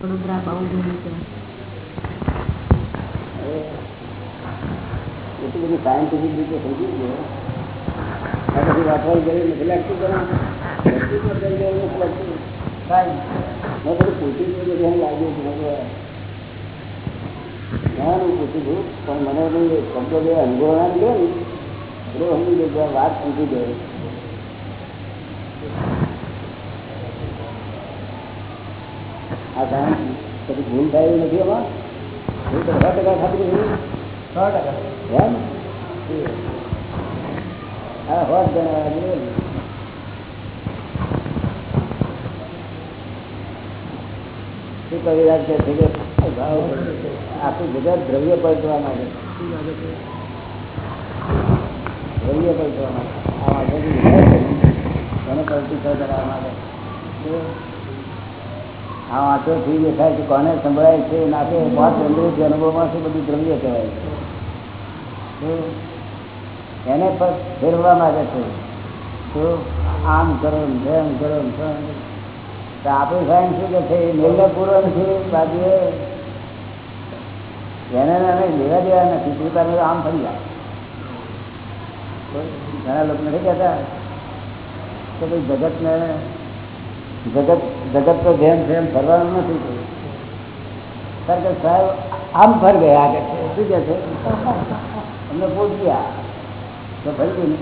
વડોદરા બહુ દૂર છે ના હું પૂછી છું પણ મને શબ્દો જે અનુભવ ગયો ને વાત સમજી ગયો આ સાયન્સ પછી ભૂલ થાય એવી નથી એમાં? ભૂલ તો સો ટકા નથી. સો ટકા. એમ? હા હોત જણાવ્યા શું કરી રાખે છે? કે આખું ગુજરાત દ્રવ્ય પલટવા માટે દ્રવ્ય પલટવા માટે આ માટે પલટી કરવા માટે આ વાંચોથી દેખાય છે, કોને સંભળાય છે નાખે પાંચ અનુભૂતિ અનુભવમાં શું બધું દ્રવ્ય કહેવાય છે. એને પણ ફેરવા માંગે છે. તો આમ કરો ને કરો. તો આપણું સાયન્સ શું કે છે? એ મેલને પૂરો નથી બાજુ એને અમે લેવા દેવા નથી તું આમ ફરી જાય. ઘણા લોકો નથી કહેતા કે ભાઈ જગતને જગત જગત તો જેમ જેમ ફરવાનું નથી સાહેબ, આમ ફર ગયા આગળ છે. શું કે છે? અમને ગયા તો ફરી ગયું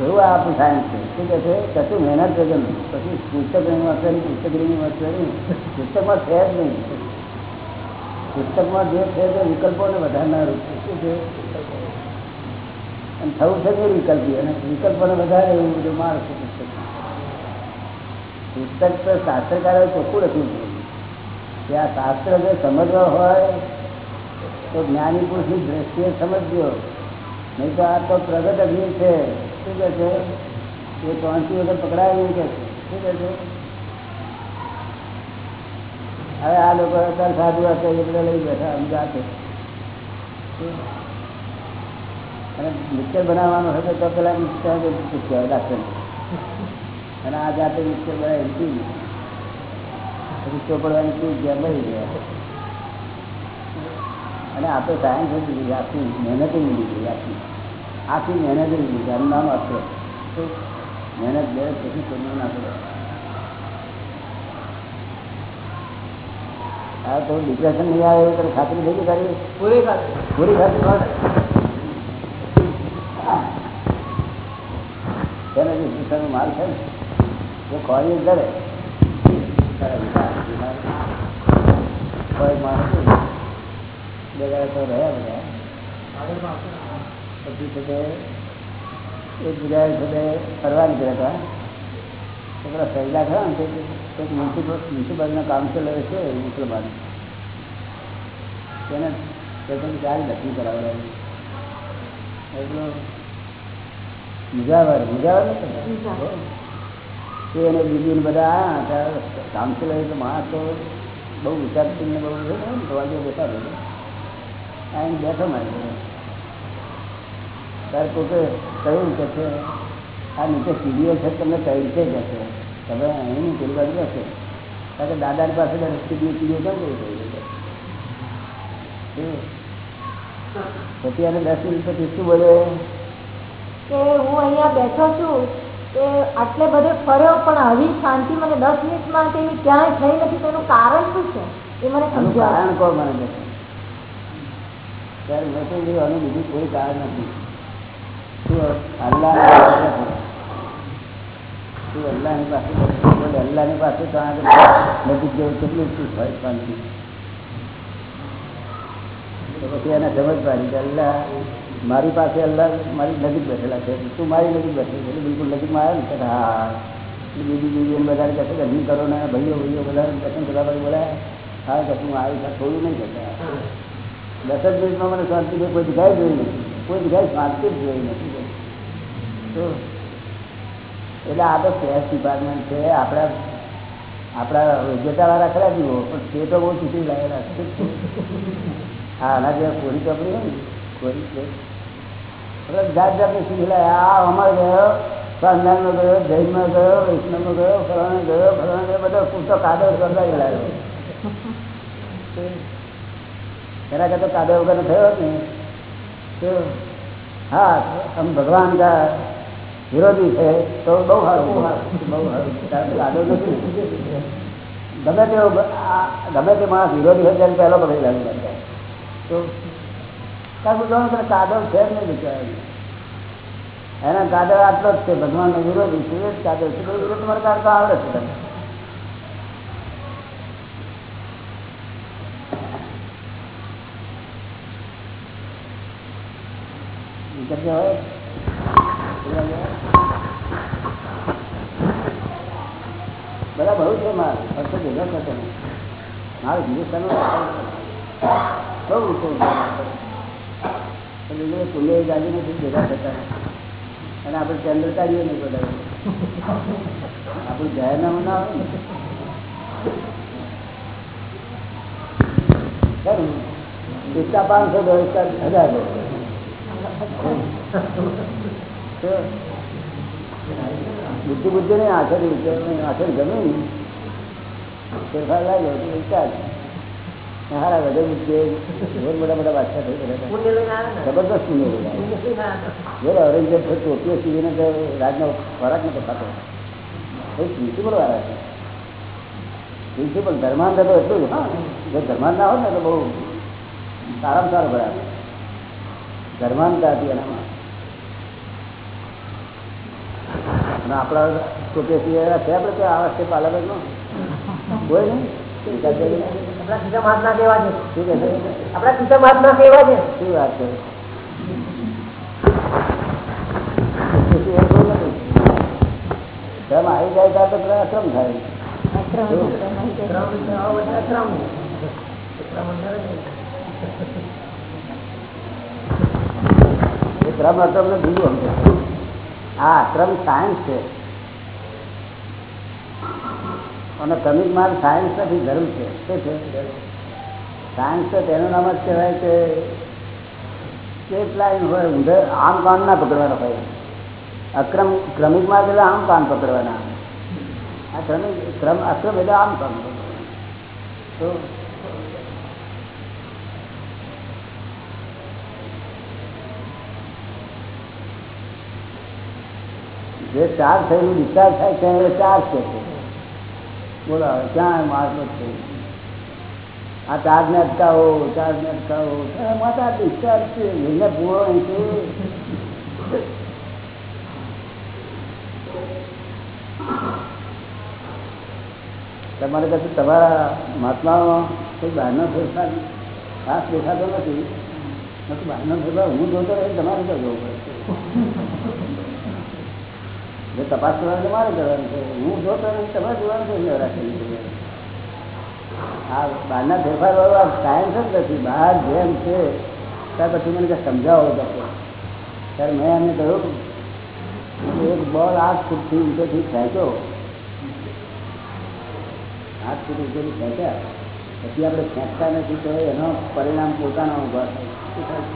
એવું આપણું સાયન્સ છે. શું કે છે? કશું મહેનત વગર પછી પુસ્તક વાંચે નહીં પુસ્તક નહીં પુસ્તકમાં છે જ નહીં. પુસ્તકમાં જે છે તે વિકલ્પોને વધારનારું છે. શું છે? અને થવું છે તે વિકલ્પી અને વિકલ્પોને વધારે એવું બધું માણસ છે પુસ્તક પુસ્તક તો શાસ્ત્રકારોએ ચોખ્ખું લખ્યું છે કે આ શાસ્ત્ર જો સમજવા હોય તો જ્ઞાની પુરુષની દ્રષ્ટિએ સમજજો નહીં તો આ તો પ્રગટ અગ્નિ છે શું કે છે એ ત્રણથી વગર પકડાય નહીં કે છે શું કે છે હવે આ લોકો અત્યારે સાધુ હતા એ બધા લઈ બેઠા અમ જાતે અને મિક્સર બનાવવાનું હશે તો પેલા મિક્સર પૂછ્યા ડાક્ટર અને આ જાતે મિક્સર બનાવી પી પછી ચોપડવાની પી ગયા બની ગયા અને આપણે સાયન્સ જ લીધી આખી મહેનત જ લીધી આખી. આખી મહેનત જ લીધી આનું નામ અસ્ત્ર તો મહેનત બે પછી કોઈ ના પડે હા તો ડિપ્રેશન નહીં આવે એવું ખાતરી થઈ ગઈ તારી? પૂરી ખાતરી. પૂરી ખાતરી તેને જે ડિપ્રેશનનો માલ છે ને, એ ખોરી કરે કોઈ માણસ બધા તો રહ્યા બધા. પછી છે એક બીજા સાથે ફરવા નીકળ્યા હતા છોકરા સહેલા ખરા ને એક મ્યુનિસિપલ મ્યુનિસિપાલિટીના કાઉન્સિલર છે મુસલમાન તેને ગાડી લખી કરાવડાવી. એટલો મુજાવર મુજાવર તે એને બીજું બધા કામ કાઉન્સિલર એટલે માણસ તો બહુ વિચારતી બહુ તો વાગે બેઠા આઈને બેઠો મારી ત્યારે પોતે કહ્યું કે છે આ નીચે સીડીઓ છે તમને કઈ રીતે જશે? તમે અહીં પેલી બાજુ જશે કારણ કે દાદાની પાસે સીડીઓ સીડીઓ કેમ કઈ પછી એને દસ મિનિટ પછી શું બોલે? કે હું અહીંયા બેઠો છું કે આટલે બધે ફર્યો પણ આવી શાંતિ મને દસ મિનિટમાં તેની ક્યાંય થઈ નથી તેનું કારણ શું છે? એ મને કારણ કહો મને ત્યારે મેં કહ્યું "ભાઈ, આનું બીજું કોઈ કારણ નથી. તું અલ્લાહ તું અલ્લાહની પાસે અલ્લાહની પાસે તો નજીક જેવું કેટલું શું હોય શાંતિ. પછી એને સમજ પાડી કે અલ્લાહ મારી પાસે અલ્લાહ મારી નજીક બેઠેલા છે. તું મારી નજીક બેઠેલી છે. બિલકુલ નજીકમાં આવ્યો ને? ત્યારે હા બીજી બીજું એમ બધા કહેશે કે નહીં કરો ને, ભાઈઓ ભાઈઓ. બધા દર્શન કરવા પછી બોલાય હા કે હું આવી થોડું નહીં કહેતા. દસ જ મિનિટમાં મને શાંતિ કોઈ જગ્યાએ જોઈ નથી કોઈ જગ્યાએ શાંતિ જ જોઈ નથી. તો એટલે આ તો સ્ટેટ ડિપાર્ટમેન્ટ છે. આપણા આપણા યોગ્યતાવાળા ખરા જીવો, પણ તે તો બહુ સુધી લાગેલા છે. હા, આના જેવા કોરી કપડી હોય ને? કોરી જાત જાતની શીખી લાવે આ અમારે ગયો સ્વામિનારાયણમાં ગયો જૈનમાં ગયો વૈષ્ણવમાં ગયો, ફલાણે ગયો ફલાણે ગયો બધો પૂરતો કાદવ કરતા લાગ્યો એના કરતા કાદવ વગર થયો ને તો, હા, આમ ભગવાન કા વિરોધી છે, તો બહુ સારું બહુ સારું. કાદવ નથી. ગમે તેવો ગમે તે માણસ વિરોધી હોય, ત્યારે પહેલો પકડી લાગે તો કારણ કે કાદવ છે જ એના કાદવ આટલો જ છે, ભગવાનનો વિરોધી છે કાદવ છે. વિરોધ કાઢતો આવડે છે. તમે બધા બહુ છે મારે. ફક્ત ભેગા થશે મારે હિન્દુસ્તાન બહુ ઊંચો તુલે ગાડી નથી ભેગા થતા અને આપણે ચંદ્ર કાઢીએ નહીં બધા આપણું જાહેરનામું ના આવે ને. ખરું ઇસકા પાંચસો દો ઇસકા હજાર દો બુદ્ધિ બુદ્ધિ નહીં આખર આખર ગમે ને ફેરફાર લાગ્યો તો વિચાર હારા વધે બુદ્ધિ બહુ મોટા મોટા બાદશાહ થઈ ગયા જબરદસ્ત પુણ્ય બોલા બોલો ઔરંગઝેબ ટોપીઓ સીવીને તો રાજનો ખોરાક નતો ખાતો. એ પ્રિન્સિપલ વાળા છે. પ્રિન્સિપલ ધર્માંધ તો એટલું જ હા. જો ધર્માંધ ના હોય ને તો બહુ સારામાં સારું ભરાય ધર્માંધતા હતી એનામાં. અને આપણા ટોપી છે આપણે તો આ વખતે પાર્લામેન્ટનો કોઈ નહીં? આપણા ખિસ્સા મહાત્મા કેવા છે ના કહે છે આપણા ખિસ્સા મહાત્મા કેવા છે શું વાત છે. ધર્મ આવી જાય તો પેલા અક્રમ થાય. ક્રમ અક્રમ. નહીં. ક્રમ સાયન્સ છે અને ક્રમિક માલ સાયન્સ નથી ધર્મ છે. શું છે? સાયન્સ તો તેનું નામ જ કહેવાય કે સ્ટેટ લાઈન હોય ઊંધે આમ કાન ના પકડવાનો હોય. અક્રમ, ક્રમિક માર્ગ એટલે આમ કાન પકડવાના. આ ક્રમિક, ક્રમ, અક્રમ એટલે આમ કાન તો જે ચાર્જ થયેલું ડિસ્ચાર્જ થાય છે એ ચાર્જ છે. બોલો ક્યાં માર્ગ છે? આ ચાર્જ ને અટકાવો ચાર્જ ને અટકાવો. માતા ડિસ્ચાર્જ છે, એને પૂરો છે. તમારે કશું તમારા મહાત્મામાં કોઈ બહારનો ફેરફાર ખાસ દેખાતો નથી. નથી બહારનો ફેરફાર હું જોતો રહે તમારે તો જોવું પડે? જે તપાસ કરવાની તમારે કરવાની છે. હું જોતો નથી તમારે જોવાનું છે એમને રાખેલી છે. આ બહારના ફેરફાર વાળો આ સાયન્સ જ નથી. બહાર જેમ છે, ત્યાર પછી મને કંઈ સમજાવો તો ત્યારે મેં એમને કહ્યું કે એક બોલ આઠ ફૂટથી ઊંચેથી ફેંક્યો આઠ ફૂટ ઊંચેથી ફેંક્યા પછી આપણે ફેંકતા નથી તો એનો પરિણામ પોતાનો ઊભા થાય. શું થાય?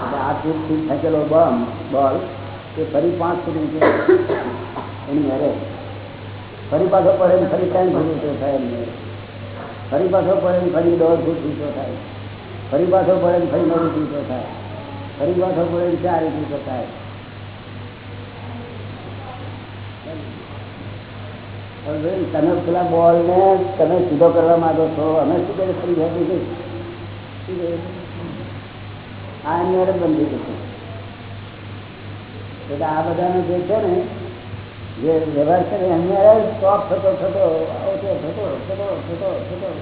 એટલે આઠ ફૂટથી ફેંકેલો બોમ્બ બોલ એ ફરી પાંચ ફૂટ ઊંચે એની મેરે ફરી પાછો પડે ને ફરી ત્રણ ફૂટ ઊંચો થાય એમને ફરી પાછો પડે ને ફરી દોઢ ફૂટ ઊંચો થાય. ફરી પાછો પડે ને ફરી નવ ઊંચો થાય. ફરી પાછો પડે ને ચાર ઊંચો થાય. તમે પેલા બોલ ને તમે સીધો કરવા માંગો છો. અમે શું કરીએ? ફરી કરીએ? આ બંધી જશે. એટલે આ બધાનો જે છે ને, જે વ્યવહાર છે એમને સ્ટોપ થતો થતો, આવતો, થતો થતો થતો થતો.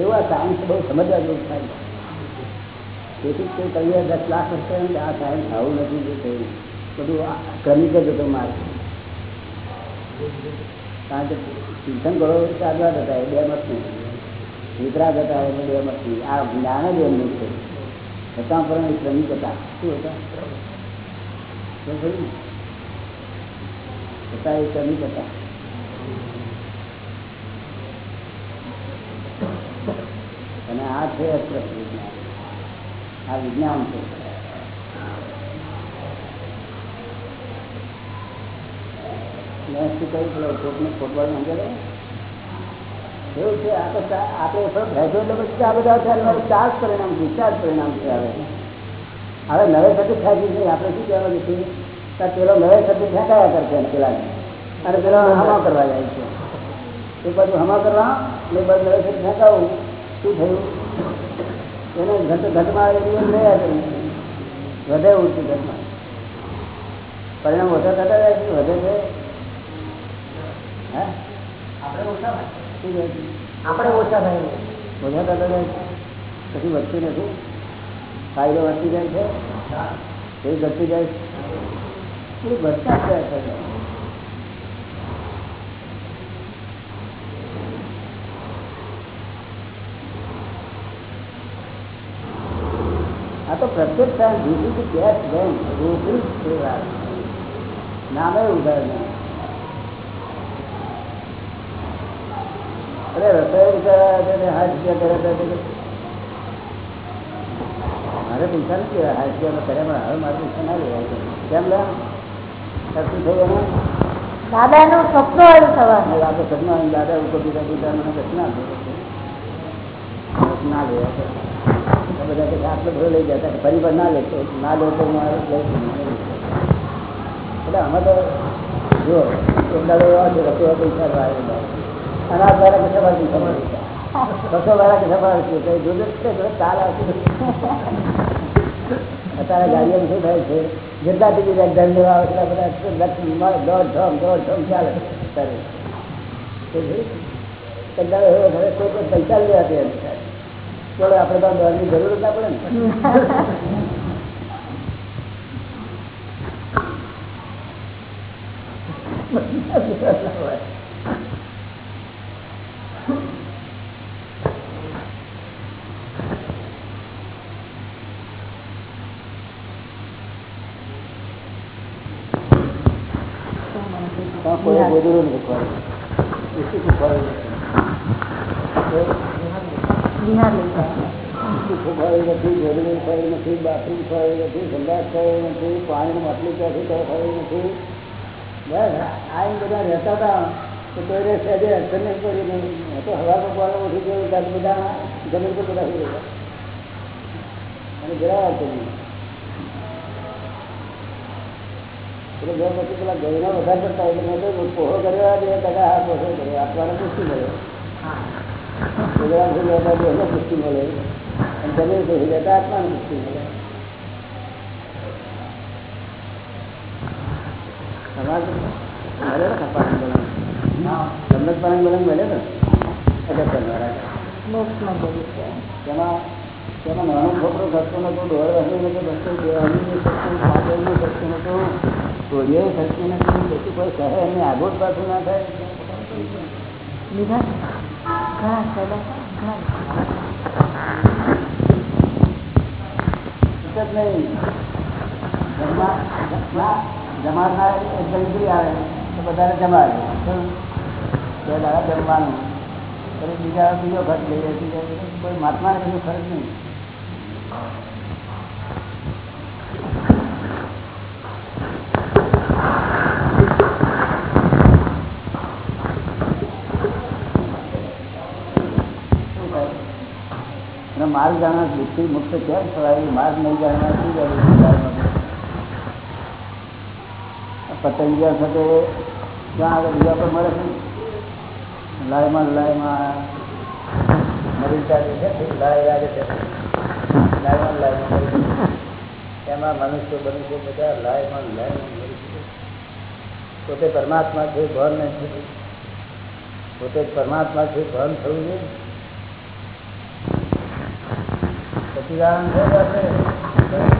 એવું સાયન્સ બહુ સમજવા જેવું થાય. તેથી તે કહીએ દસ લાખ વર્ષે ને, આ સાયન્સ આવું નથી જે થયું. બધું ક્રમિક જ હતો માર્ગ. કારણ કે તીર્થંકરો ચાલવા હતા એ બે મત નહીં. વિતરાગ હતા એને બે મત નહીં. આ જ્ઞાન જ એમનું છે. છતાં પણ એ ક્રમિક હતા. શું હતા? પતા એ કમી પતા અને આ છે અસ્ત્ર વિજ્ઞાન. આ વિજ્ઞાન છે. મેં પેલો કોટને ફૂટબોલ અંદર એવું છે, આ તો આપણે ભેજો એટલે પછી આ ચાર્જ પરિણામ છે, ચાર્જ પરિણામ છે આવે હવે નવે થતી ખાધી છે આપણે શું કહેવા છે કે પેલો નવે થતી ફેંકાયા કરશે પેલા? અને પેલો હમા કરવા જાય છે. એક બધું હમા કરવા એક બાજુ નવે થતી ફેંકાવું શું થયું? એને ઘટ ઘટમાં એવી એમ રહ્યા વધે ઉઠતું ઘટમાં. પરિણામ ઓછા થતા જાય છે વધે છે. હે? આપણે ઓછા થાય. આપણે ઓછા થાય. ઓછા થતા જાય છે. પછી વધતું નથી. ફાયદો વધતી જાય છે એ ઘટતી જાય છે એ વધતા જ જાય છે આ તો પ્રત્યેક ટાઈમ બીજું કે ગેસ બેન રોટલી જ છે વાત નામે ઉદાહરણ અરે રસોઈ વિચાર્યા હતા ને હાથ રૂપિયા કર્યા હતા તે મારે પૈસા નથી લેવા કર્યા પણ હવે મારે પૈસા ના લેવાય છે. કેમ લે થયું દાદા દાદાનું સપનું આવ્યું સવાર અને દાદા ઉપર બીજા પીતા મને ના ના લેવા તો બધા આટલો બધો લઈ જતા ફરી વાર ના લેતો. ના લેતો મારે એટલે અમે તો જો એક દાડો એવા છે પૈસા આવે અનાજ વાળા કે સવાર પૈસા મળે બસો વાળા કે સવાર છે? તો જોજો ચાલ અત્યારે ગાડીઓ શું થાય છે? જેટલા ટીકી જાય લેવા આવે એટલા બધા દોઢ ધમ દોઢ ધમ, ચાલે. અત્યારે કોઈ કોઈ પૈસા લેવા નથી. ચલો આપણે તો દોડની જરૂર ના પડે ને કોઈ ગોદડું નથી શીખવાડ્યું. એ શું શીખવાડ્યું નથી? બિહાર લઈ જાય શીખવાડ્યું નથી ગોદડું શીખવાડ્યું નથી બાથરૂમ શીખવાડ્યું નથી સંદાસ શીખવાડ્યું નથી પાણીની માટલી ક્યાંથી શીખવાડ્યું નથી બસ આ એમ બધા રહેતા હતા તો સહેજે અસર નહીં પડી નહીં. તો હવા પાણી ઉઠી ગયું ત્યારે બધા જમીન પર બધા ઉડી ગયા અને જરા આવતું નહીં. એટલે બે પછી પેલા ગયના વધારે કરતા એટલે મેં તો પોહો કર્યો બે ટકા આ પોહો કર્યો. આપવાનો પુષ્ટિ લેતા દેહને પુષ્ટિ મળે અને જમીન થઈ લેતા આત્માને પુષ્ટિ મળે. સમાજ મળે ને ખપાનું બલન સંગત પાણી બલન મળે ને અગત્ય વાળા મોક્ષમાં જવું છે તેમાં તેમાં નાનો છોકરો શકતો નતો દોડ વસી નતો શકતો દેવાની નહીં શકતું પાછળ નહીં શકતું નતું ચોરીએ શકતી નથી પછી કોઈ કહે એની આગોળ પાછું ના થાય લીધા ઘણા સદા ઘણા જ નહીં જમવા જમવા જમાડનાર એક ગણતરી આવે તો બધાને જમાડે શું? બે દાડા જમવાનું પછી બીજા બીજો ખર્ચ લઈએ બીજા કોઈ મહાત્માને કશું ખર્ચ નહીં. શું થાય? અને માર્ગ જાણવા દુઃખથી મુક્ત કેમ થવાય માર્ગ નહીં જાણવા શું જરૂર પતંગિયા સાથે ક્યાં આગળ બીજા પર મળે છે લાયમાં લાયમાં મરી ચાલે છે. લાય લાગે છે. લાયમાં લાયમાં. એમાં મનુષ્ય મનુષ્ય બધા લાયમાં લાયમાં મરી. પોતે પરમાત્મા છે ભર નથી પોતે પરમાત્મા છે ભાન થવું જોઈએ સચિદાનંદ થઈ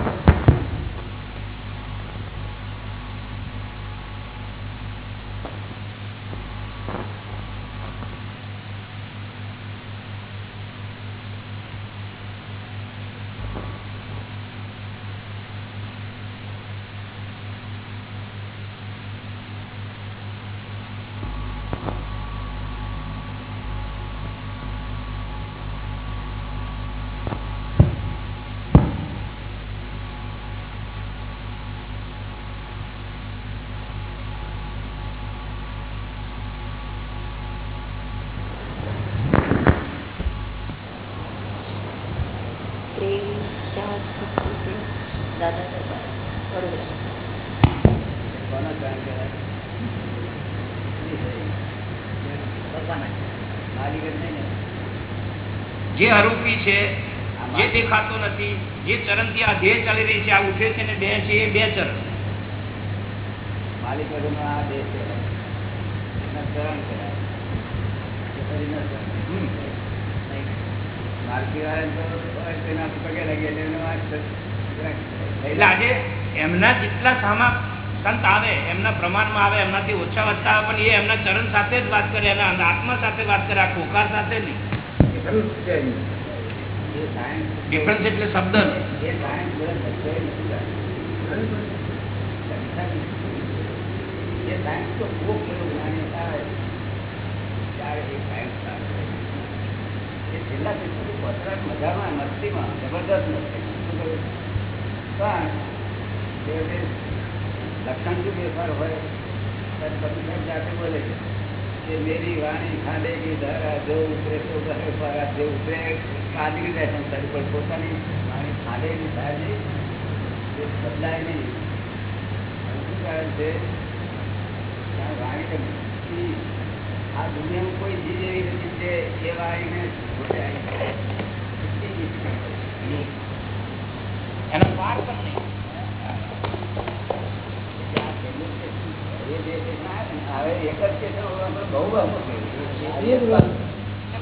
છે જે દેખાતો નથી જે ચરણથી આ ધ્યેય ચાલી રહી છે આ ઉઠે છે ને બે છે એ બે ચરણ. માલિક વગરનો આ ચરણ ચરણ. એટલે આજે એમના જેટલા સામા સંત આવે એમના પ્રમાણમાં આવે એમનાથી ઓછા વધતા આવે પણ એ એમના ચરણ સાથે જ વાત કરે એના આત્મા સાથે વાત કરે આ ખોખા સાથે નહીં. ડિફરન્સ એટલે શબ્દ મજામાં મસ્તીમાં જબરદસ્ત મસ્તી? પણ લક્ષણ જો ફેરફાર હોય, ત્યારે પછી જાતે બોલે છે મેરી વાણી ખાંડે કે ધારા જો ઉતરે તો ઘરે પારા જે ઉતરે કાઢી જાય સંસાર, પણ પોતાની વાણી ખાંડેલી ની નહીં. એ બદલાય નહીં. શું કારણ છે? વાણી આ દુનિયામાં કોઈ ચીજ એવી નથી તે એ વાણીને. એનો પાર પણ નહીં એટલે આ છેલ્લું છે. એ જે છે ના, હવે એક જ છે તો આપણે બહુ અમુક છે. એટલે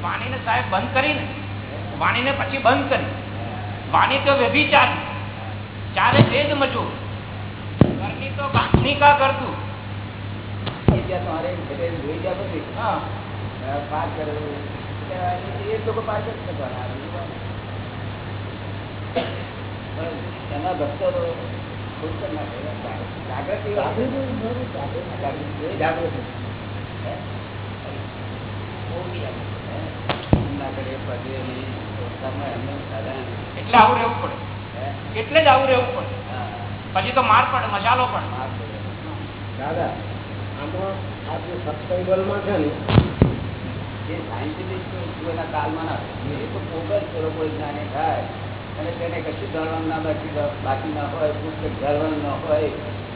વાણીને સાહેબ બંધ કરીને, વાણીને પછી બંધ કરી વાણી તો વ્યભિચાર, ચારે વેદ મજૂર, ઘરની તો કા કરતું. એ જ ભક્તો એટલે આવું રહેવું પડે. એટલે જ આવું રહેવું પડે. પછી તો માર પડે મસાલો પણ. દાદા આમાં આ જે સત્સંગમાં છે ને જે સાયન્ટિફિક એના કાલમાં ના એ તો ફોકસ કરો કોઈ જ્ઞાની થાય. અને તેને કશું ધરવાનું ના બાકી બાકી ના હોય પુસ્તક ધરવાનું ના હોય,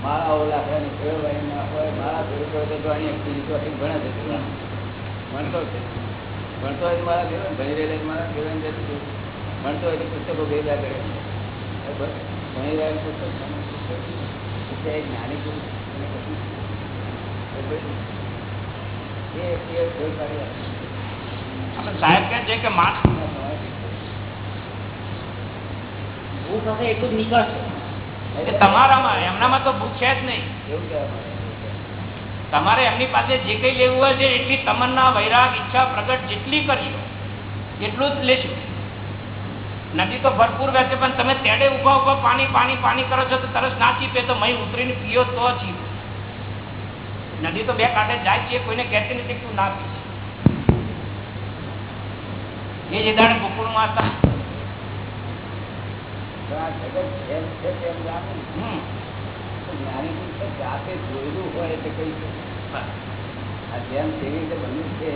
માળાઓ લાકડાની ફેરવાની ના હોય મારા ફેરતો હોય તો જાણી એકથી તો અહીં છે ભણતો છે. ભણતો હોય મારા ફેરવે ભણી રહેલા મારા ફેરવે જતું છે ભણતો હોય તો પુસ્તકો ભેગા કરે. ભણી રહ્યા પુસ્તક પુસ્તક. એટલે એ જ્ઞાની પુરુષ એને કશું એ સાહેબ કહે છે કે માર ભૂખ હશે એટલું જ નીકળશે. તમારામાં એમનામાં તો ભૂખ છે જ નહીં. એવું તમારે એમની પાસે જે કઈ લેવું હોય છે એટલી તમન્ના વૈરાગ ઈચ્છા પ્રગટ જેટલી કરી એટલું જ લેશું નદી તો ભરપૂર વહેશે પણ તમે તેડે ઊભા ઊભા પાણી પાણી પાણી કરો છો તો તરસ ના ચીપે તો મહી ઉતરીને પીઓ તો ચીપે. નદી તો બે કાંઠે જાય છે કોઈને કહેતી નથી તું ના પીશ. એ જે દાડે ગોકુળમાં હતા. જાતે જોયેલું હોય એટલે કઈ આ જેમ કેવી રીતે બન્યું છે.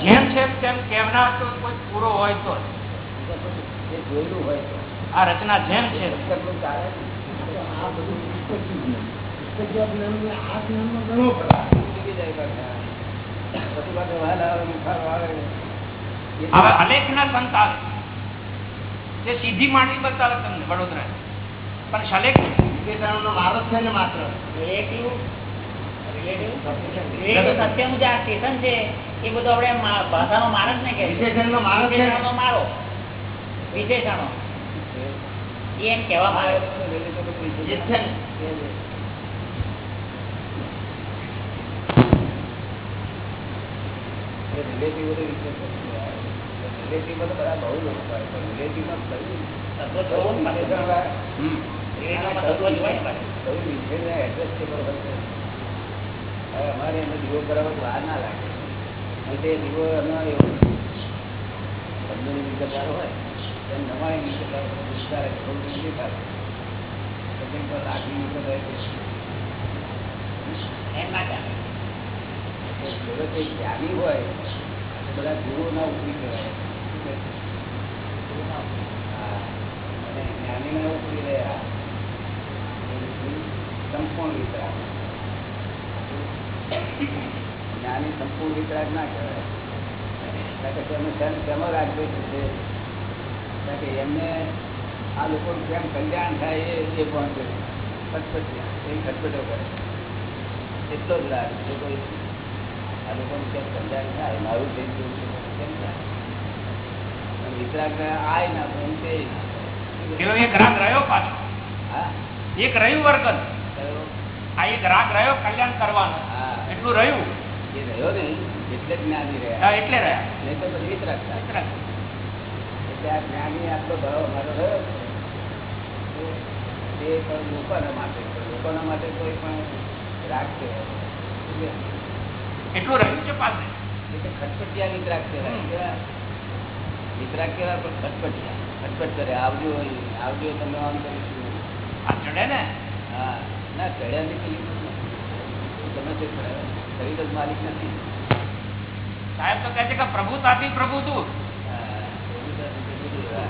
જેમ છે તેમ કહેવનાર તો કોઈ પૂરો હોય તો એ જોયેલું હોય તો આ રચના જેમ છે. આ બધું આ જ્ઞાનમાં ઘણો આવે મુખાર આવે એ તો હવે સંત આવે જે સીધી માંડવી બતાવે તમને વડોદરા પણ શલેક વિવેકાનંદનો છે ને માત્ર. રિલેટિવ રિલેટિવ રિલેટિવ સત્યનું જે આ સ્ટેશન છે એ બધું આપણે ભાષાનો માર ને કે વિશેષણનો મારો છે મારો. વિશેષણો. એમ કહેવામાં આવે એ જ છે ને? રિલેટિવ રિલેટિવ તો બધા બહુ લોકો હોય પણ અમારે એનો દીવો કરાવવા વાર ના લાગે. અને તે દીવો એમાં એવું વિગતવાર હોય તેમ નવાણી વિગતવાર વિસ્તાર પછી પર લાખની વિગત હોય તો એમ ના ચાલે. જ્ઞાની હોય બધા ગુરુ ના ઉપરી કહેવાય એમને આ લોકોનું કેમ કલ્યાણ થાય એ પણ ખટપટિયા એ ખટપટો કરે એટલો જ રાગ કોઈ આ લોકોનું કેમ કલ્યાણ થાય, મારું થઈ ગયું કેમ થાય? વિતરાગ આય ના પણ તે ના એક રાગ રહ્યો પાછો. એક રહ્યું વર્ગ આ એક રાગ રહ્યો કલ્યાણ કરવાનો. એટલું રહ્યું. એ રહ્યો ને એટલે જ્ઞાની રહ્યા. એટલે રહ્યા. નહીં તો પછી વિતરાગ એટલે આ જ્ઞાની આટલો ભાવ અમારો રહ્યો છે. પણ લોકોના માટે. લોકોના માટે કોઈ પણ રાગ છે એટલું રહ્યું છે પાસે એટલે ખટપટિયા વિતરાગ કહેવાય. હમ. કેવા? વિતરાગ પણ ખટપટ ખટપટ કરે. આવજો આવજો તમે આમ કરીશું આ ચડે ને? હા. ના ચડ્યા નથી તમે તે શરીર જ માલિક નથી. સાહેબ તો કહે છે કે પ્રભુ તું. હા, પ્રભુતા નથી, હા.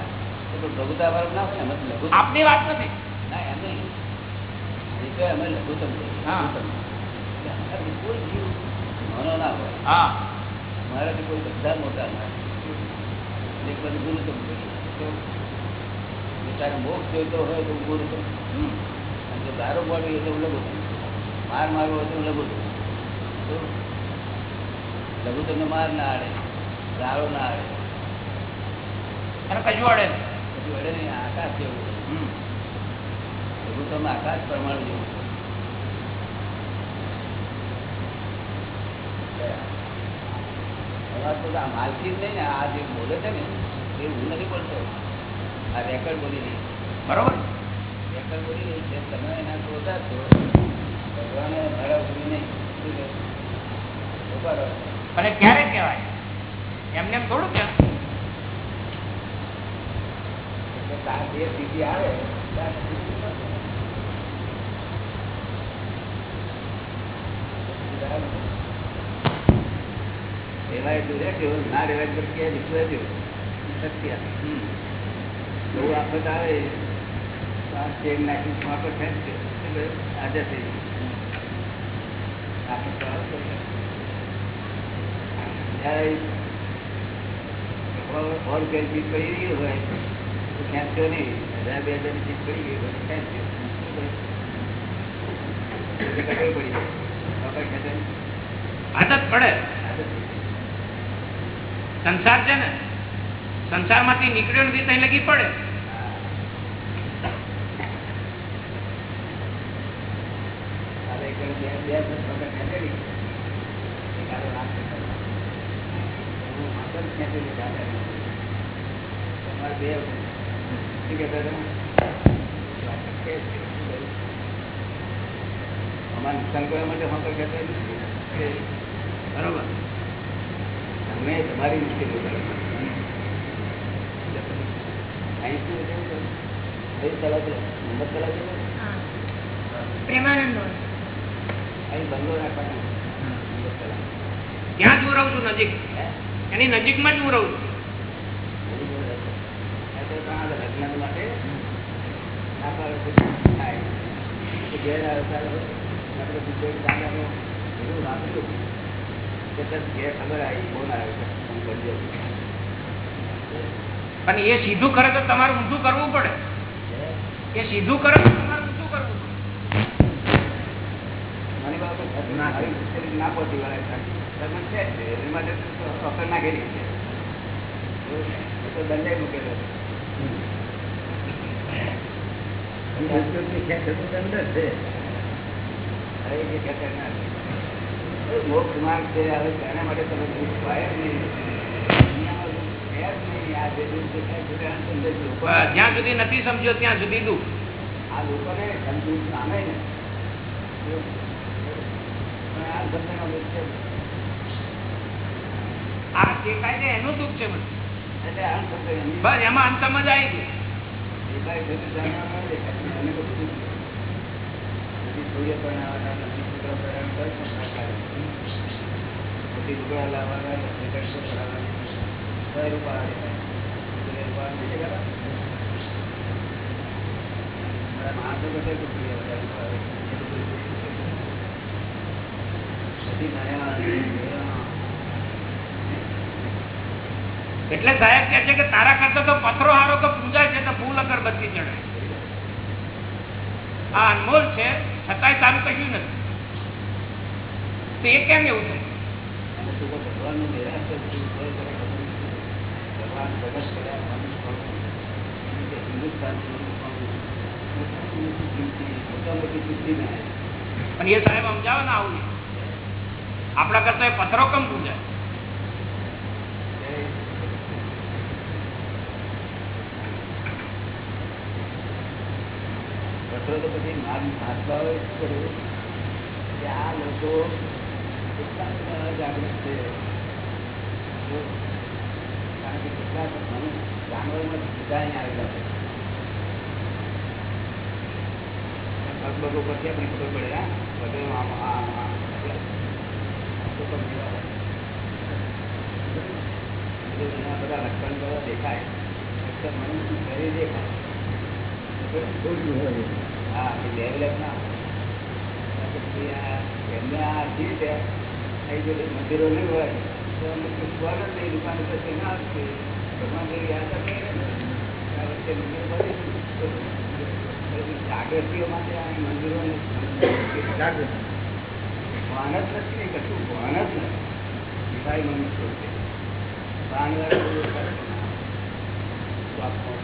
એ તો પ્રભુતા વાળું ના હોય અમે આપની વાત નથી. ના એમ નહીં. તો અમે લઘુત્તમ કોઈ જીવ નાનો ના હોય. હા. મારાથી કોઈ બધા મોટા ના એક બધું ગુરુત્તમ તો જો તારે મોક્ષ જોઈતો હોય તો ગુરુત્તમ હમ. અને જો દારૂ પાડવી હોય તો લઘુત્તમ માર મારવો હોય તો લઘુત્તમ તો લઘુત્તમને માર ના આડે ગાળો ના આડે. અને કજુ અડે વડે નહીં આકાશ જેવું છે. હમ. લઘુત્તમ આકાશ પરમાણુ જેવું છે. અવાજ તો આ માલકી નહીં ને આ જે બોલે છે ને એ હું નથી બોલતો આ રેકર્ડ બોલી રહી બરોબર. રેકર્ડ બોલી છે તમે એના શ્રોતા છો. ભગવાને નહીં. અને ક્યારે કહેવાય? એમને એમ થોડું કે તાર જે સ્થિતિ આવે ત્યાર સ્થિતિ બદલે. બરાબર. રહેવાય એટલું રહેજો, ના રહેવાય એટલું કે એટલું રહેજો. સત્ય. બહુ આફત આવે તો આ ચેન નાખી સ્માર્ટ ખેંચજો. એટલે હાજર થઈ જશે. આફત તો આવે તો જ્યારે ઓર કે ચીજ પડી ગઈ હોય તો ખેંચજો નહીં હજાર બે હજાર ચીજ પડી ગઈ હોય તો ખેંચજો શું કરે? એટલે કટોળ પડી જાય બાપા ખેંચે નહીં. આદત પડે આદત થઈ જાય. સંસાર છે ને સંસારમાંથી નીકળ્યો નથી ત્યાં લગી પડે? અમારે કરવા માટે હોંકર ખેંચેલી કે બરોબર તમે તમારી મુશ્કેલી કરો અહીં શું છે? અહીં ચલાવજો નંબર ચલાવજો પ્રેમાનંદ અહીં બંગલો રાખવાનો નંબર મુશ્કેલી ત્યાં જ હું રહું છું નજીક? હે? એની નજીકમાં જ હું? રહું છું લગ્ન માટે આપણે બીજો દાદાનો વાપર્યું પણ એ સીધું કરે તો તમારે ઊંધું કરવું પડે. એ સીધું કરે તો તમારે ઊંધું કરવું પડે. ના પહોંચી વળે નાખેલી છે એ તો દંડે મૂકેલો છે દંડ છે હવે એ ખેંચાય ના છે. એ મોક્ષ માર્ગ છે હવે તેના માટે તમે જ જ જે જ્યાં સુધી નથી સમજ્યો, ત્યાં સુધી દુઃખ આ લોકોને સંતોષ પામે ને આ બધાનો દુઃખ છે, એનું દુઃખ છે. એટલે બસ, એમાં અંતમ જ આવી ગયું એટલે સાહેબ કે છે કે તારા કરતા તો પથરો હારો કે પૂજા છે તો ફૂલ અગરબત્તી ચડાય. આ અનમોલ છે, છતાંય તારું કહ્યું નથી. તો એ કેમ એવું મનુષ્ય પણ. એ સાહેબ સમજાવો ને આવું આપણા કરતા પથરો કમ પૂજાય પત્રો તો પછી શું કે આ લોકો જાગૃત છે. કારણ કે કેટલાક જાનવરમાં અહીં આવેલા છે. પગ ઉપરથી આપણે તો એના બધા લક્ષણ બધા દેખાય. મનુષ્યનું શરીર દેખાય. હા ડેવલપ ના. એમને આ હતી ત્યાં અહીં મંદિરો નહીં હોય, તો અમે જ નહીં દુકાન ઉપર તે ના આપશે ભગવાન જેવી યાદ કરે આ વખતે મંદિર જાગૃતિઓ માટે આ મંદિરોને જાગૃતિ. નથી કશું ભાન જ નથી. વિભાઈ મનુષ્ય છે. બધું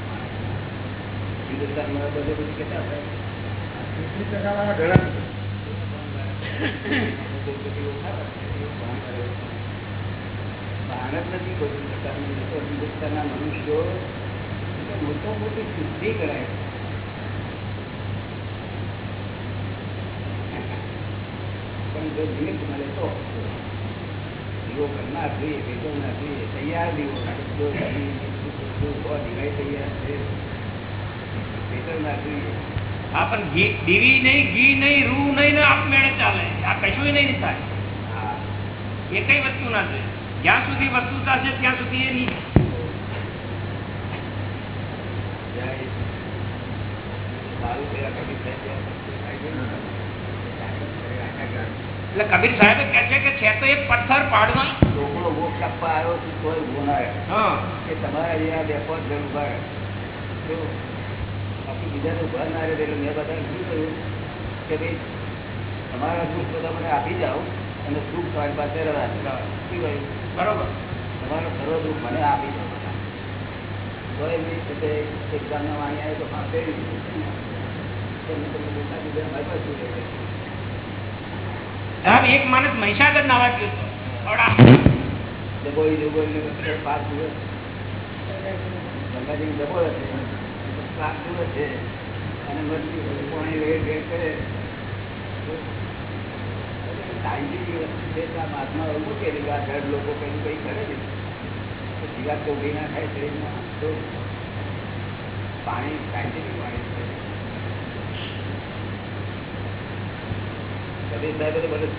ભાન. બધે બધું કેટલા હોય. જ નથી હિન્દુસ્તાનના મનુષ્યો મોટો મોટી સિદ્ધિ કરાય. પણ જો નિમિત્ત મળે તો દીવો કરનાર જોઈએ વેચવનાર જોઈએ, તૈયાર દીવો જો તૈયાર છે વેચવનાર જોઈએ. હા પણ ઘી દીવી નહીં ઘી નહીં રૂ નહીં ને આપમેળે ચાલે. આ કશું નહીં થાય. એ કઈ વસ્તુ ના છે જ્યાં સુધી વસ્તુ થશે ત્યાં સુધી એ નહીં એટલે કબીર સાહેબ કે છે કે છે તો એક પથ્થર પાડનો છોકરો મોક્ષ આપવા આવ્યો ના રહ્યો. હા. કે તમારા બે પાંચ જણ ઊભા રહે. જો બાકી બીજાને ઊભા ના રહે મેં બધાને શું કહ્યું કે ભાઈ તમારા સુખ બધા મને આપી જાઓ અને સુખ તમારી પાસે રહેવા શું કહ્યું? બરોબર. તમારો સર્વ દુઃખ મને આપી દો તો એમની સાથે એક ગામના વાણી આવે તો હા ફેરવી દીધું આપી મારી પાસે શું? એક માણસ મહીસાગર નાવા ગયો હતો વચ્ચે પાંચ દિવસ. ગંગાજી ડબો હશે કરે. સાયન્ટિફિક વસ્તુ ને થાય તો પાણી સાયન્ટિફિક પાણી છે કદી સાહેબે તો બધું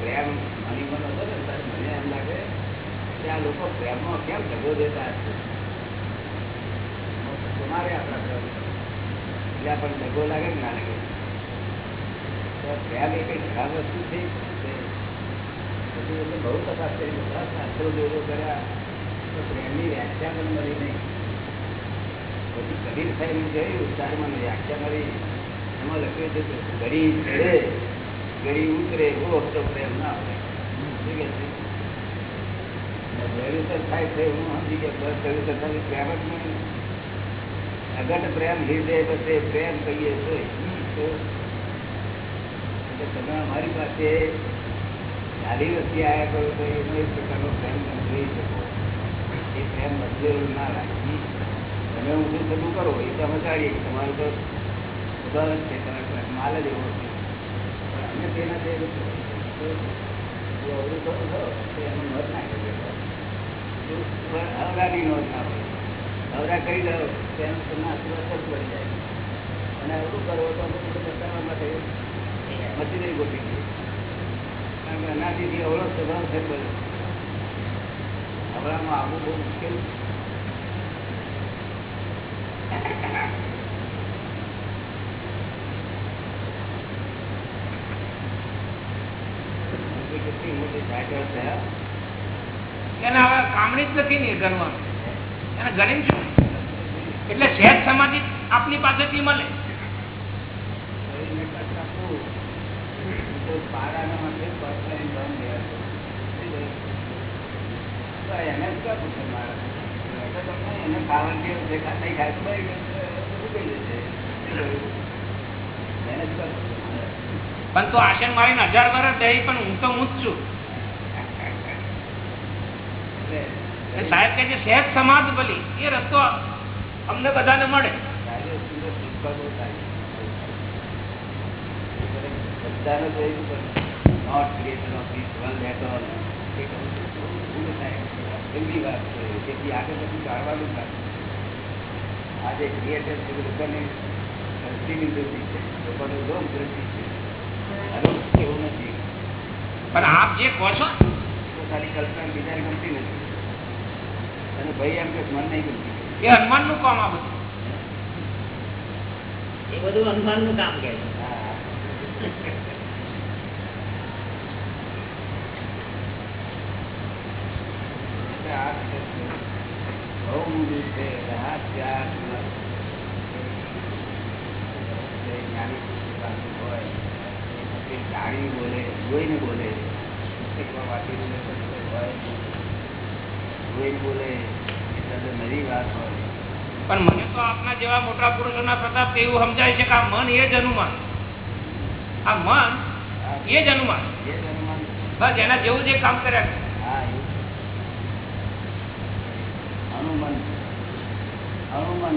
પ્રેમ હનીમૂન હતો ને મને એમ લાગે કે આ લોકો પ્રેમમાં કેમ ઝઘડો દેતા હશે? તમારે આપણા એટલે ઝઘડો લાગે કે ના લાગે. તો પ્રેમ એ કઈ ખરાબ વસ્તુ છે પછી બહુ તપાસ કરી બધા શાસ્ત્રો જોડો કર્યા, તો પ્રેમની વ્યાખ્યા પણ મળી નહીં. પછી કબીર સાહેબ જોયું ત્યારે મને વ્યાખ્યા મળી. એમાં લખ્યું છે કે ઘડી ચડે ઘડી ઉતરે એવો હપ્તો પ્રેમ ના હોય. શું કે છે? થાય છે, હું સમજી કે બસ ગળ્યું તો થાય પ્રેમ જ નહીં અગટ પ્રેમ હૃદય બસે પ્રેમ કહીએ તો તમે અમારી પાસે ચાલી વસ્તી આવ્યા કરો તો એનો એક પ્રકારનો પ્રેમ તમે જોઈ શકો. એ પ્રેમ બદલેલો ના રાખી તમે શું થતું કરો એ તો અમે જાણીએ તમારું તો ઉદાહરણ છે, તમારે માલ જ એવો છે. પણ અમે તેના તો અવરું કરો એનો મત નાખી કરી પણ અવરાની નોંધ ના હોય. અવરા કરી જ પડી જાય. અને અવરું કરો માટે મશીનરી ગોઠવી દઈએ કારણ કે અનાદિથી અવળો સ્વભાવ આવવું બહુ મુશ્કેલ મોટી સાયકલ થયા એને હવે કામણી જ નથી ને ગણવાનું એને ગણી છું એટલે સહેજ સમાધિ આપની પાસેથી મળે. પણ તો આશન મારી હજાર વર્ષ દે પણ હું તો હું જ છું એટલે એ સાહેબ કે જે સહેજ સમાજ ભલી એ રસ્તો અમને બધાને મળે. એ કહું છું, લોકોની દ્રષ્ટિની દ્રષ્ટિ છે. લોકોની લોક દ્રષ્ટિ છે. એવું નથી. પણ આપ જે કહો છો ખાલી કલ્પના બીજાને ગમતી નથી. અને ભાઈ એમ કે મન નહીં ગમતી. એ હનુમાનનું કામ આ બધું એ બધું હનુમાનનું કામ કે બોલે જોઈને બોલે હોય જોઈને બોલે એટલે નવી વાત હોય. પણ મને તો આપના જેવા મોટા પુરુષોના પ્રતાપ એવું સમજાય છે કે આ મન એ જ હનુમાન આ મન એ જ હનુમાન બસ એના જેવું જે કામ કર્યા કરે. હા એ હનુમાન હનુમાન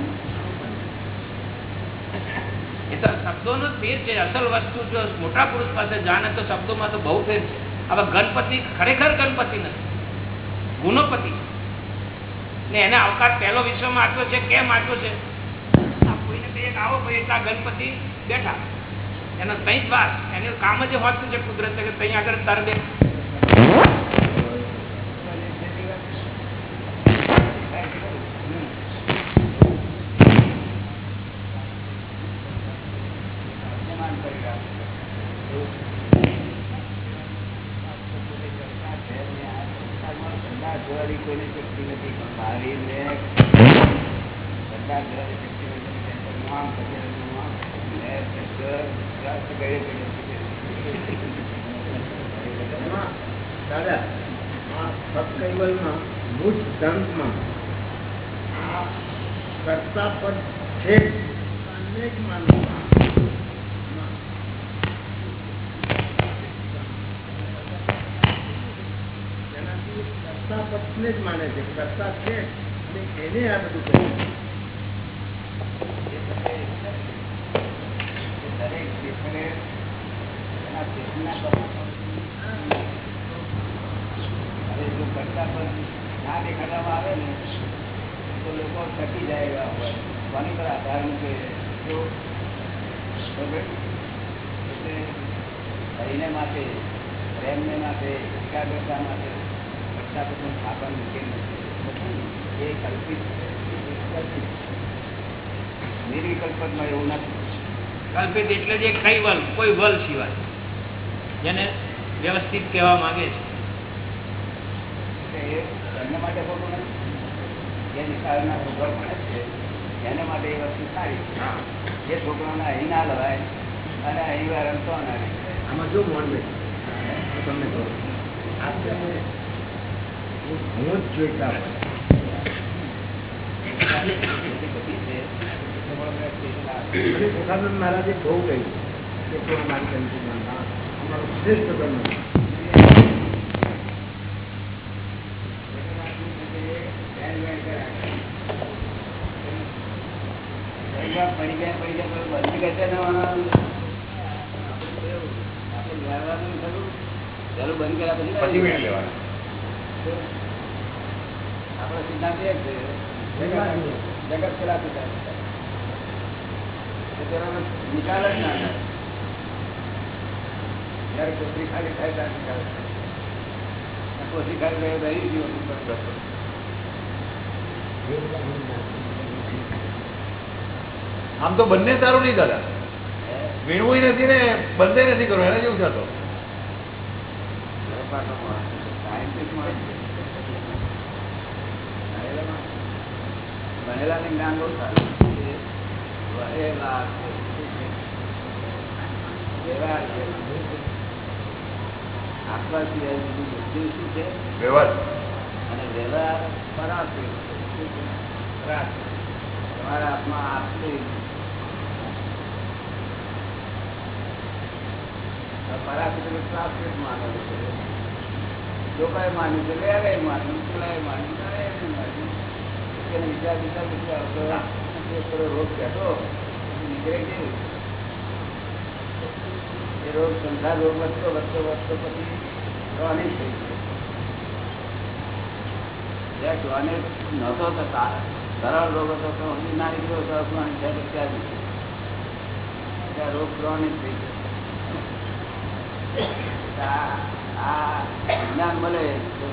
એ તો શબ્દોનો જ ફેર છે. અસલ વસ્તુ જો મોટા પુરુષ પાસે જાણે તો શબ્દોમાં તો બહુ ફેર છે. હવે ગણપતિ ખરેખર ગણપતિ નથી. ગુણોપતિ ને એને અવકાશ પહેલો વિશ્વમાં આપ્યો છે, કેમ આપ્યો છે? કોઈને કહીએ આવો ભાઈ એટલા ગણપતિ બેઠા. એનો તઈ જ વાત એનું કામ જ હોતું છે કુદરત કે તઈ આગળ તર જોવાની કોઈની કરતા પદ છે અનેક માનવું પદને જ માને છે કરતા છે એને આ બધું કહે દરેક ક્ષેત્રે એના ચેતના હવે જો કરતા પર ના દેખાડવામાં આવે ને, તો લોકો થકી જાય એવા પર આધાર મૂકે? બરાબર? એટલે હરિને માટે, પ્રેમને માટે, એકાગ્રતા માટે કરતા પર સ્થાપન નથી. એ કલ્પિત એ એવું નથી. કલ્પિત એટલે જે કઈ વલ કોઈ વલ સિવાય જેને વ્યવસ્થિત કહેવા માંગે છે. એમના માટે ખોટું નથી. જે નિકાલના છોકરા પણ છે એના માટે એ વસ્તુ સારી જે છોકરાઓને અહીં ના લવાય અને અહીં વાર રમતો ના રહે આમાં જો મોડ તમને કહું. આપણે હું જ જોઈતા હોય. મહારાજે ગયા પડી ગયા બંધ લેવાનું ચાલુ બંધ કર્યા પછી પછી મેળ લેવાનો આપણો સિદ્ધાંત એ છે જગત પેલા સિદ્ધાંત તેનો નિકાલ જ ના થાય. જયારે કોથળી ખાલી થાય ત્યારે નિકાલ થાય. આ ખાલી થાય રહી ગયું આમ તો બંને સારું નહીં દાદા? વીણવું નથી ને બંને નથી કરવું. એને જેવું થતો સાયન્ટિસ્ટ માણસ છે. ભણેલા માણસ. ભણેલાને જ્ઞાન બહુ સારું છે. ભણેલા. આત્મા સિવાય બીજું બધું શું છે વ્યવહાર અને વ્યવહાર પરાશ્રિત છે. શું છે? પરાશ્રિત. તમારા હાથમાં છે લોકોએ માન્યું છે માન્યું પેલાએ માન્યું માન્યું વિચાર વિચાર આવતો થોડો રોગ કહેતો નીકળે કેવું? એ રોગ સંસાર રોગ વધતો વધતો વધતો પછી ક્રોનિક થઈ ગયો ક્રોનિક નહોતો તો સરળ રોગ હતો તો હજી ના નીકળ્યો તો ક્રોનિક થાય ત્યાં. ત્યાં રોગ ક્રોનિક થઈ ગયો આ વિજ્ઞાન મળે તો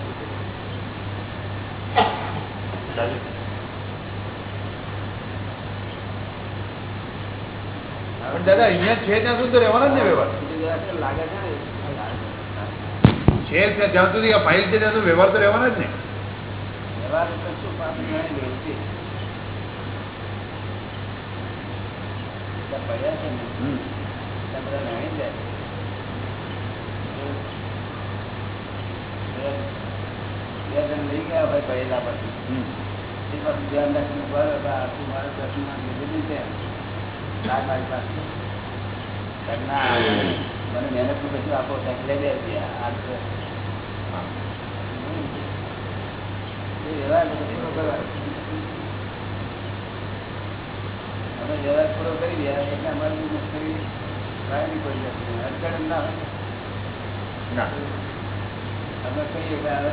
પણ દાદા, અહીંયા છે ત્યાં સુધી રહેવાના જ ને વ્યવહાર. છે જ્યાં સુધી આ ફાઇલ છે ત્યાં વ્યવહાર તો રહેવાના જ ને લઈ ગયા ભાઈ પહેલા પછી ધ્યાન રાખીને બરાબર આ તું મારા પ્રશ્ન લીધેલી છે લાગ મારી પાસે ઘરના મહેનતનું કશું આપો લઈ આ વ્યવહાર તો. અમે વ્યવહાર પૂરો કરી રહ્યા એટલે અમારી મુશ્કેલી કાંઈ નહીં પડી જતી અડચણ ના અમે કહીએ કે હવે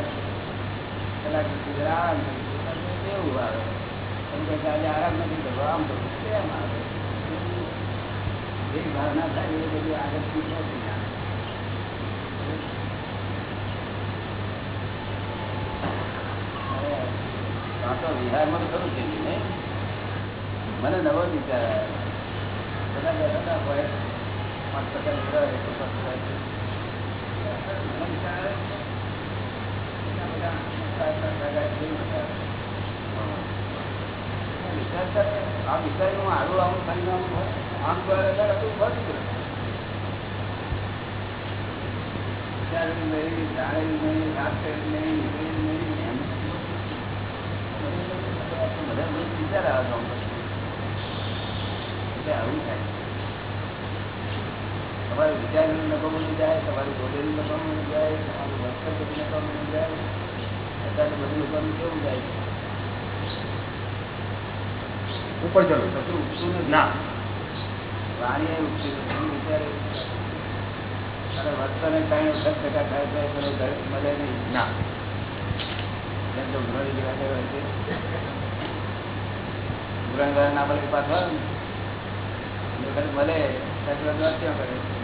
કલાક સુધી આરામ કેવું આવે એમ કે આરામ નથી કરવો આમ કરવું કેમ આવે જે ભાવના થાય બધી આગળ નથી તો વિહારમાં ખરું છે મને નવો વિચાર બધા બેઠા હોય પાંચ ટકા નીકળ્યા હોય તો પાંચ ટકા મને વિચાર આવ્યો એટલા બધા સાત સાત ટકા એટલી બધા. મેં વિચાર કર્યો, આ વિચારનું આડું આવું આમ હોય. આમ કરે ત્યારે જાય તમારું બોલેલું નકામું જાય તમારું વર્તન બધું નકામું જાય અત્યારે બધું નકામું કેવું જાય ઉપર ચલો. ના. વાણી એ ઉઠતી નથી એનું વિચારે અને વર્તને કાંઈ વખત ટકા થાય તો પેલો ઘર મળે નહીં. ના. જેમ તો ઘણી જગ્યા હોય છે. ગુરંગર ના મળે પાછો આવે ને. એ વખત મળે ત્યારે પેલો કરે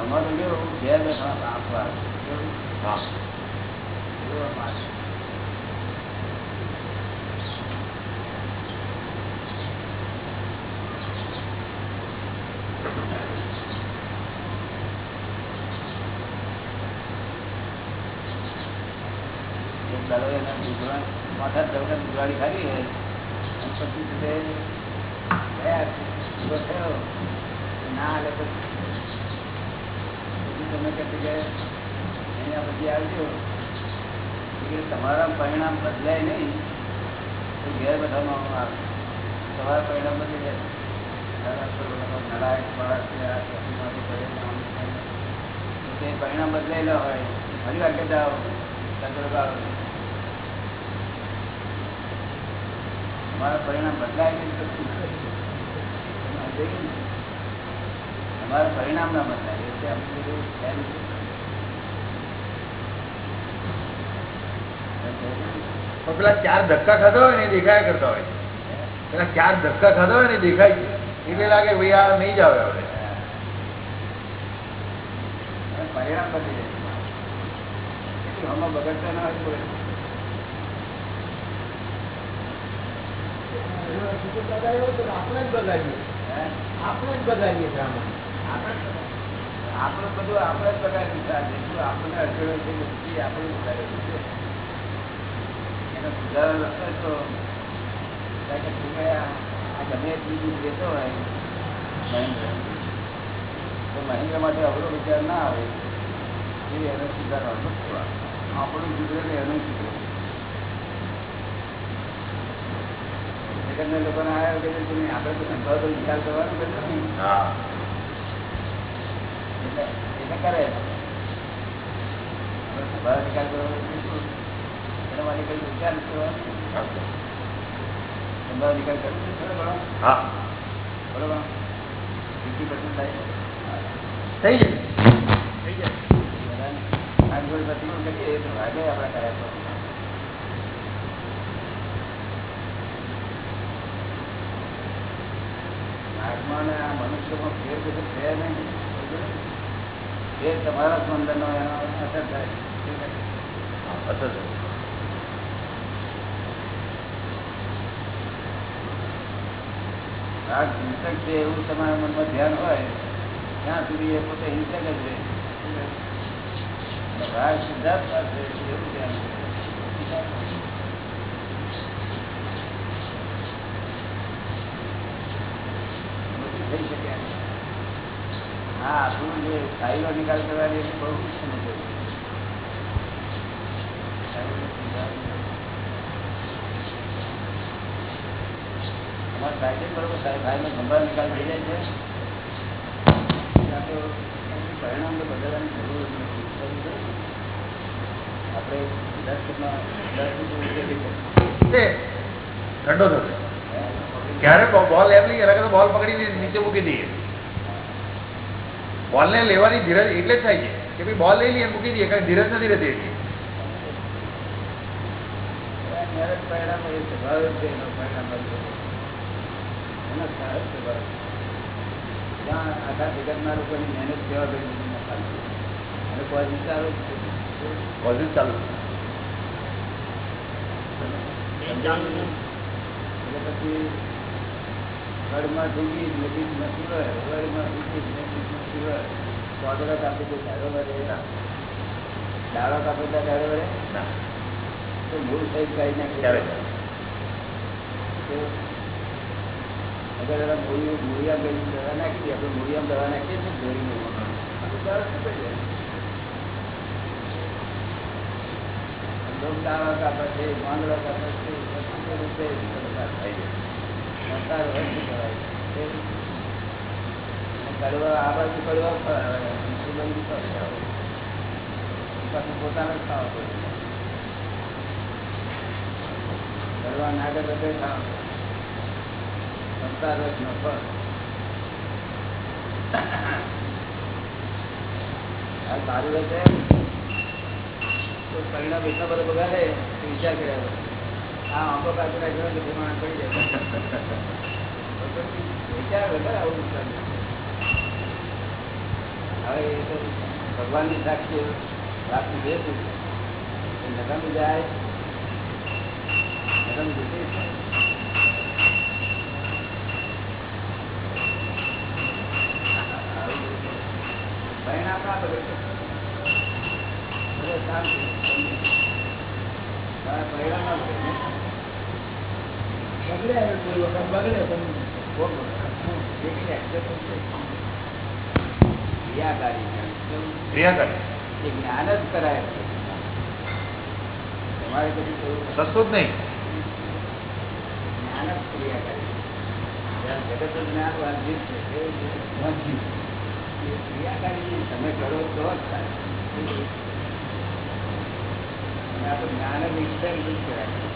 અમારું કેવું? ઘેર આપવા કેવું? હા એવો માર્ગ. એક દાડો એના દૂધવા- માથા દવડા દૂધવાળી ખાધી. પછી. ના હાલે પછી તમે કહેતી કે અહીંયા પછી આવજો. તમારા પરિણામ બદલાય નહીં. તો ઘેર બધામાં આવે. તમારા પરિણામ બદલી જાય પરિણામ બદલાયેલા હોય. ફરી કે જાઓ કચરો તમારા પરિણામ બદલાય નહીં તો શું? તમારા પરિણામ ના બદલાય એટલે આપણે પેલા ચાર ધક્કા ખાધા હોય ને દેખાયા કરતા હોય. પેલા ચાર ધક્કા ખાધા હોય ને દેખાય છે. એટલે લાગે ભાઈ આ નહીં જ આવે હવે. પરિણામ બદલી જાય બગડતા ના હોય કોઈ. દાદા એવો તો આપણે જ બગાડીએ? આપણે જ બગાડીએ છીએ આપણે બધું આપણે જ બગાડી આપણને અડચણો આપણે બગાડેલું એનો સુધારો રસ્તો તો આ ગમે એટલી જતો હોય મહેન્દ્ર તો મહેન્દ્ર માટે અવરો વિચાર ના આવે એ એને સુધારો આપણું સુધરે એનું સુધરે જગતના લોકોને આવ્યા કે તમે આપણે તો સંભાવ વિચાર કરવાનો બધો નહીં હા એટલે એટલે કરે હવે બહાર નિકાલ કરવાનો એટલે શું? એના માટે કઈ વિચાર નથી કરવાનો. બહાર નિકાલ કરવો છે થોડો ઘણો? હા થોડો ઘણો? 50% થાય? થઈ જાય થઈ જાય બધાને આઠ ગોળ પ્રતિકોણ કરીએ તો ભાગે આપણે કર્યા તો. આત્મા અને આ મનુષ્યમાં ફેર કશું છે નહીં. ફેર તમારા સ્પંદનનો એનો અસર થાય. અસર થાય. આ હિંસક છે એવું તમારા મનમાં ધ્યાન હોય ત્યાં સુધી એ પોતે હિંસક જ રહે. રાગ સિદ્ધાર્થ છે એવું ધ્યાન બધું થઈ શકે હા આપણું જે ફાઇલો નિકાલ કરવાની એટલે બહુ નિકાલ થઈ જાય છે. પરિણામ તો જરૂર નથી. આપણે દસ દસ ઠંડો થશે. ક્યારે બોલ એમ લઈએ એના બોલ પકડી નીચે મૂકી દઈએ. બોલ ને લેવાની ધીરજ એટલે જ થાય છે કે ભાઈ બોલ લઈ લઈએ મૂકી દઈએ કારણ ધીરજ નથી રહેતી આખા જગતના લોકોની મહેનત કેવા ચાલુ એટલે પછી નજીક નથી હોય વડમાં ઢૂંગી નજીક નથી હોય. કોદળો કાપી તો ઝાડો વળે ડાળો કાપે તો ઝાડો વળે ના. તો મૂળ સહિત કાઢી નાખે અગર એના મૂળિયું દવા નાખી દઈએ આપણે મૂળિયામાં દવા નાખીએ છીએ દવા કાપે છે પાંદડા કાપે છે તો થાય છે. આ બાજુ કડવા. પાછું પોતાને ખાવા પડે કડવા ના કરે ખાવા સંસાર જ ન આ સારું રહેશે તો પરિણામ એટલા બધા બગાડે વિચાર કર્યા વગર. ની સાક્ષી રાખી બે નગમ જાય નગમ જતી. પરિણામ ના બગડે પરિણામ બગડે જ્ઞાન જ કરાય તમારે કહ્યું સસ્તું જ નહીં. જ્ઞાન જ ક્રિયાકારી જગતનું જ્ઞાન વાંચિત છે. કેવું એ ક્રિયાકારી તમે કરો તો જ થાય જ્ઞાન experiment કરાય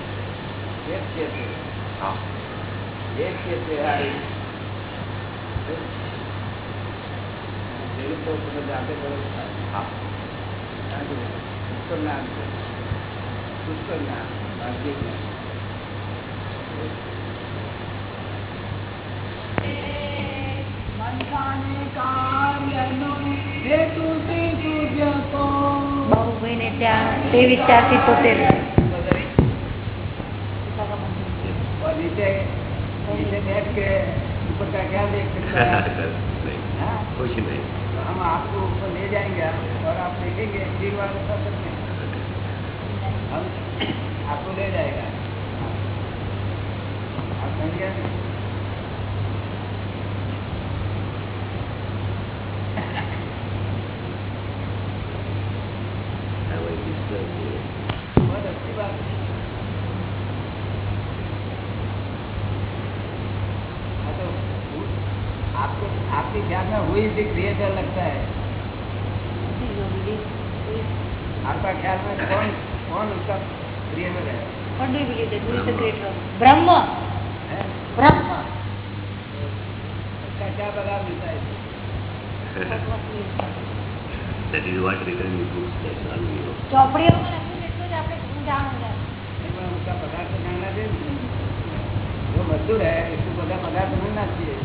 એ જ છે હા એ જ કે છે આ એ. જેવું તો તમે જાતે કરો તો થાય. હા કારણ કે પુષ્કળ જ્ઞાન છે પુષ્કળ જ્ઞાન બાહ્ય જ્ઞાન બાબુભાઈને ત્યાં ત્રેવીસ ચાર સિત્તોતેર के ऊपर का क्या देख सकते हैं हाँ? कुछ नहीं। तो हम आपको ऊपर ले जाएँगे और आप देखेंगे फिर बार बता सकते हैं हम आपको ले जाएगा। आप समझ गए? आपके ख्याल में हुई से क्रिएटर लगता है आपका ख्याल में कौन कौन उसका क्रिएटर है What do you believe that? Who is the creator of? Brahma. हैं? Brahma. उसका क्या बदलाव मिलता है इससे? What was he? That is what written in the books. That's all we know. ચોપડીઓમાં લખ્યું એટલું જ આપણે જાણવું છે. नहीं, पर उसका पदार्थ जानना चाहिए जो मजदूर है इसको બધા पदार्थ मिलना चाहिए